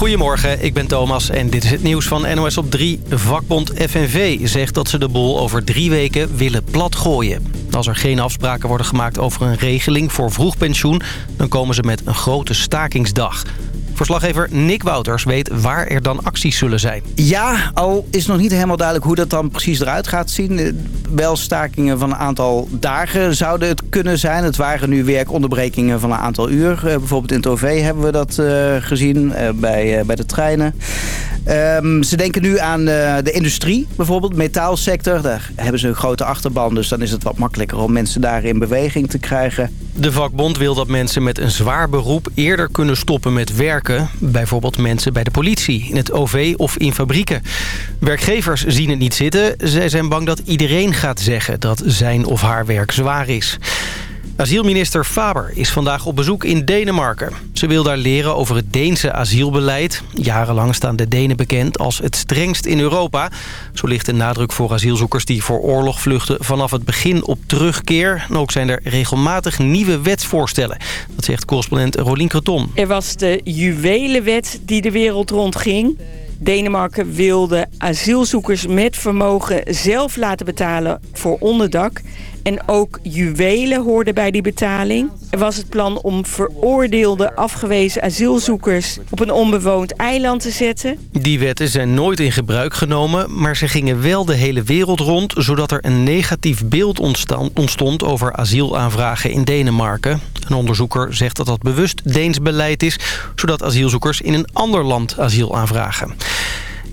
Goedemorgen, ik ben Thomas en dit is het nieuws van NOS op 3. Vakbond FNV zegt dat ze de boel over drie weken willen platgooien. Als er geen afspraken worden gemaakt over een regeling voor vroegpensioen... dan komen ze met een grote stakingsdag. Verslaggever Nick Wouters weet waar er dan acties zullen zijn. Ja, al is nog niet helemaal duidelijk hoe dat dan precies eruit gaat zien. Eh, wel stakingen van een aantal dagen zouden het kunnen zijn. Het waren nu werkonderbrekingen van een aantal uur. Eh, bijvoorbeeld in het OV hebben we dat uh, gezien, uh, bij, bij de treinen. Um, ze denken nu aan de industrie, bijvoorbeeld metaalsector. Daar hebben ze een grote achterban, dus dan is het wat makkelijker om mensen daar in beweging te krijgen. De vakbond wil dat mensen met een zwaar beroep eerder kunnen stoppen met werken. Bijvoorbeeld mensen bij de politie, in het OV of in fabrieken. Werkgevers zien het niet zitten. Zij zijn bang dat iedereen gaat zeggen dat zijn of haar werk zwaar is. Asielminister Faber is vandaag op bezoek in Denemarken. Ze wil daar leren over het Deense asielbeleid. Jarenlang staan de Denen bekend als het strengst in Europa. Zo ligt de nadruk voor asielzoekers die voor oorlog vluchten vanaf het begin op terugkeer. En ook zijn er regelmatig nieuwe wetsvoorstellen. Dat zegt correspondent Rolien Creton. Er was de juwelenwet die de wereld rondging. Denemarken wilde asielzoekers met vermogen zelf laten betalen voor onderdak. En ook juwelen hoorden bij die betaling. Er was het plan om veroordeelde afgewezen asielzoekers op een onbewoond eiland te zetten. Die wetten zijn nooit in gebruik genomen, maar ze gingen wel de hele wereld rond... zodat er een negatief beeld ontstond over asielaanvragen in Denemarken. Een onderzoeker zegt dat dat bewust Deens beleid is... zodat asielzoekers in een ander land asiel aanvragen.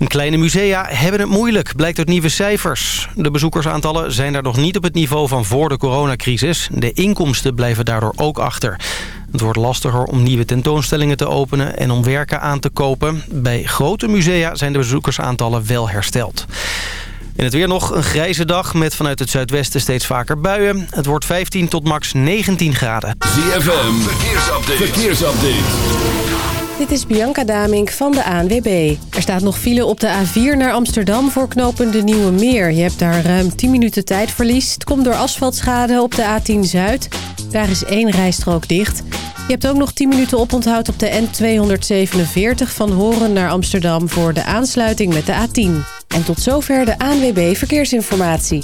Kleine musea hebben het moeilijk, blijkt uit nieuwe cijfers. De bezoekersaantallen zijn daar nog niet op het niveau van voor de coronacrisis. De inkomsten blijven daardoor ook achter. Het wordt lastiger om nieuwe tentoonstellingen te openen en om werken aan te kopen. Bij grote musea zijn de bezoekersaantallen wel hersteld. In het weer nog een grijze dag met vanuit het zuidwesten steeds vaker buien. Het wordt 15 tot max 19 graden. ZFM, verkeersupdate. verkeersupdate. Dit is Bianca Damink van de ANWB. Er staat nog file op de A4 naar Amsterdam voor knopen de Nieuwe Meer. Je hebt daar ruim 10 minuten tijdverlies. Het komt door asfaltschade op de A10 Zuid. Daar is één rijstrook dicht. Je hebt ook nog 10 minuten oponthoud op de N247 van Horen naar Amsterdam... voor de aansluiting met de A10. En tot zover de ANWB Verkeersinformatie.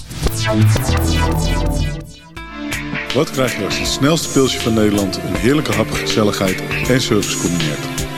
Wat krijg je als het snelste pilsje van Nederland... een heerlijke hap, gezelligheid en service combineert?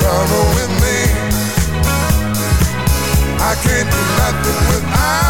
trouble with me. I can't do nothing without.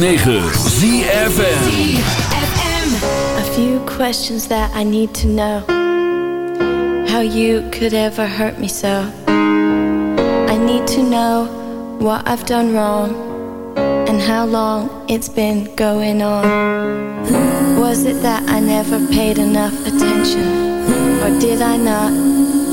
106.9 ZFN A few questions that I need to know. How you could ever hurt me so. I need to know what I've done wrong and how long it's been going on. Was it that I never paid enough attention? Or did I not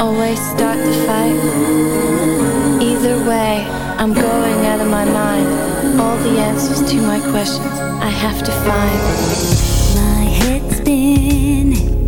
always start the fight? Either way, I'm going out of my mind. All the answers to my questions I have to find. My head's spinning.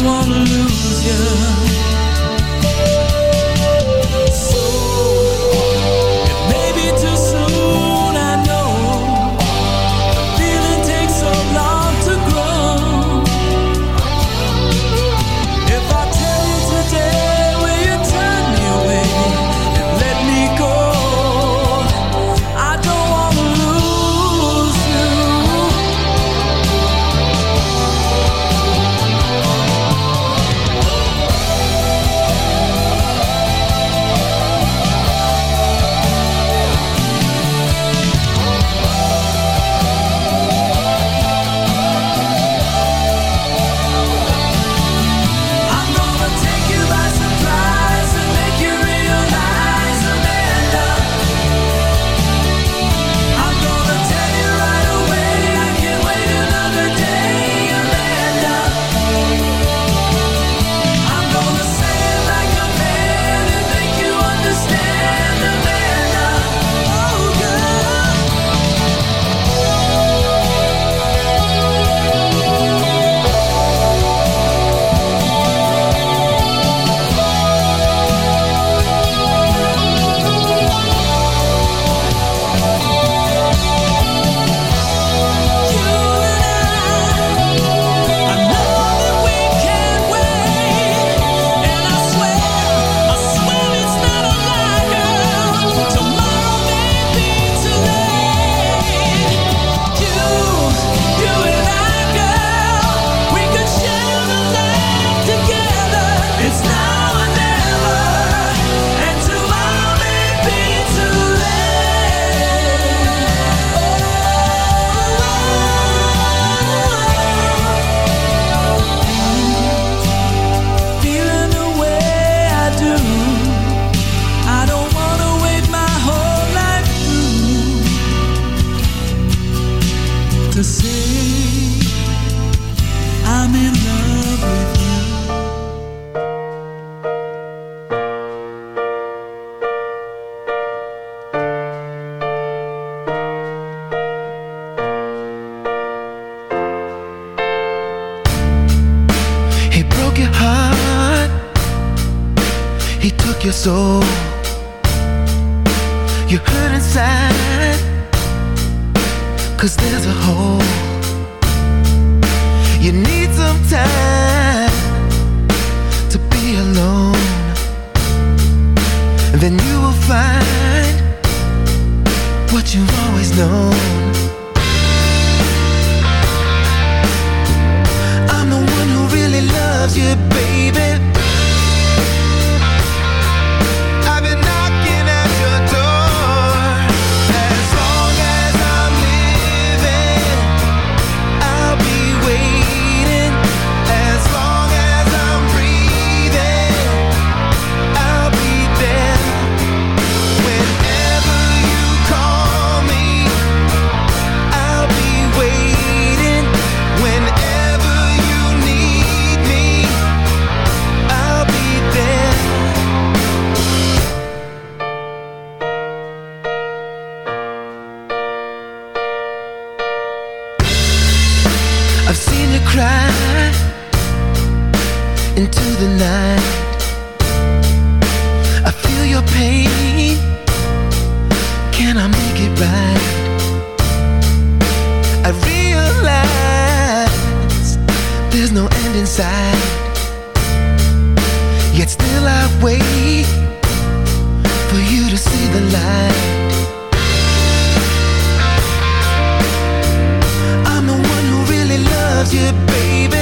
won't lose you into the night. I feel your pain. Can I make it right? I realize there's no end in sight. Yet still I wait for you to see the light. loves you, baby.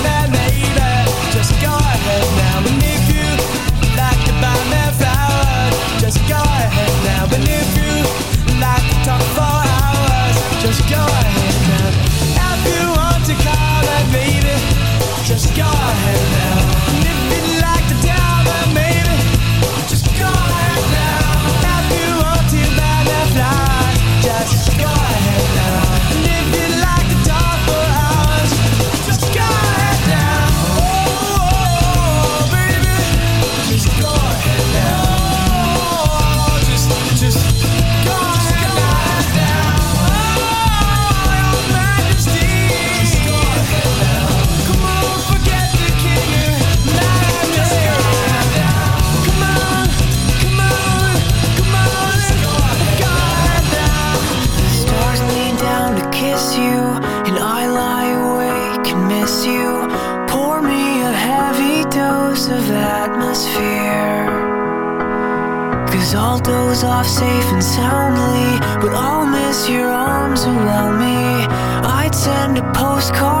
Off safe and soundly, but I'll miss your arms around me. I'd send a postcard